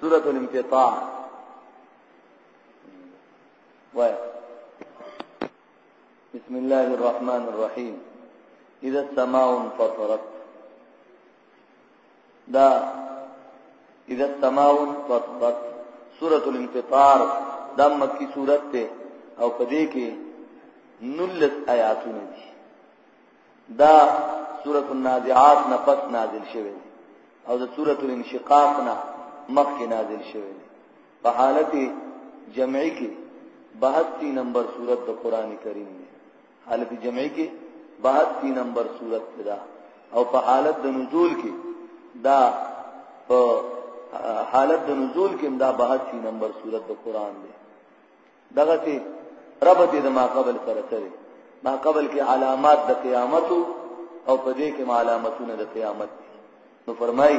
سورۃ الانفطار وای بسم الله الرحمن الرحیم اذا السماء انفطرت دا اذا السماء انفطرت سورۃ الانفطار دا مکی سورۃ ته او پدې کې نلس آیاتونه دي دا سورۃ النازعات نه پس نازل شوه او د سورۃ الانشقاق نه مخکې نازل شوه په حالت جمعي کې 32 نمبر سورۃ د قران کریم دی حالت جمعي کې 32 نمبر سورۃ ده او په حالت د نزول کې دا په حالت د نزول کې دا 32 نمبر سورۃ د قران دی دغه سي ربط د ما قبل سره سره ما قبل کې علامات د قیامت او په دې کې علامتونه د قیامت نو فرمای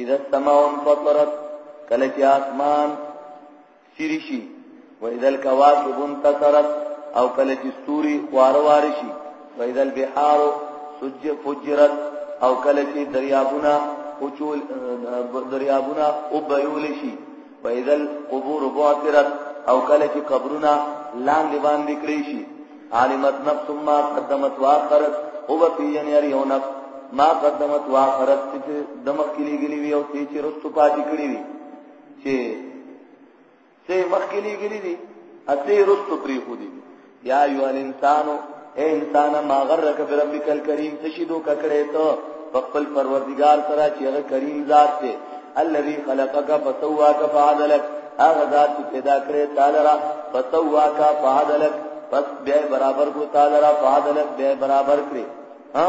اذا السماء انفطرت کله چې اسمان سری شي و اذا الكواكب انتصرت او کله چې ستوري واروار شي و اذا البحار سج فجرت او کله چې دریابونه او چول دریابونه او بيول شي پیدل قبور بعثرت او کله چې قبرونه لاندې باندې کړی شي عالمت نفس ما قدمت واخرت او بقي یعنی یو نفس ما قدمت واخرت چې دمخ کې لګلی وي او چې رستو پاتې کړی وي چې سه مخکې لګلی دي اته رستو پری خو دي یا ایو الانسانو اے انسان ما غرک بربک الکریم تشیدو ککړې ته خپل پروردگار سره چې هغه کریم ذات دی الذي خلقك فسواك فعدلك هغه ذات چې پیدا کړې تعالی را فسواك فعدلك پس بیا برابر کو تعالی را فعدلك بیا برابر کړې ها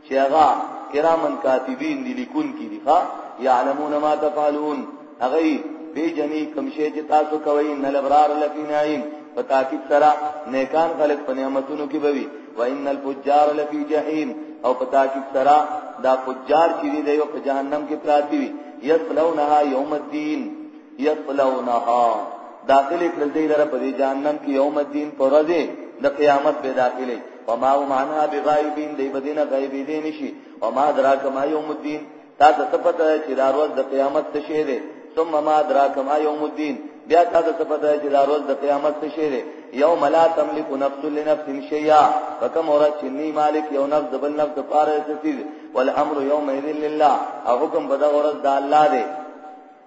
چې هغه کرامن کاتبین دي لیکون کې دي ښا يعلمون ما تفعلون هغه به جنې کوم شی چې تاسو کوي ان الابرار لفی نعیم په تاکید سره نیکان خلق په نعمتونو کې بوي وان الفجار لفی جهنم او په تاکید سره دا فجار چې دی دی په جهنم کې پراتی وي یصلونها یوم الدین یصلونها داخله کړل دی لره په جهنم کې یوم الدین پر ورځ د قیامت به داخله وما هم عنها بغائبین دی بدینه غیبی دی نشي وما دراک ما یوم الدین تا ته څه پته چې دا ورځ د قیامت څه شی دی ثم ما دراک ما یوم الدین بیا تا ته څه پته چې دا ورځ د قیامت څه شی دی یوم لا تملک نفس لنفس شیئا فکم ورځ چې نی مالک یو نفس د بل نفس لپاره څه والامر یومئذ لله او حکم بدا ورځ د الله دی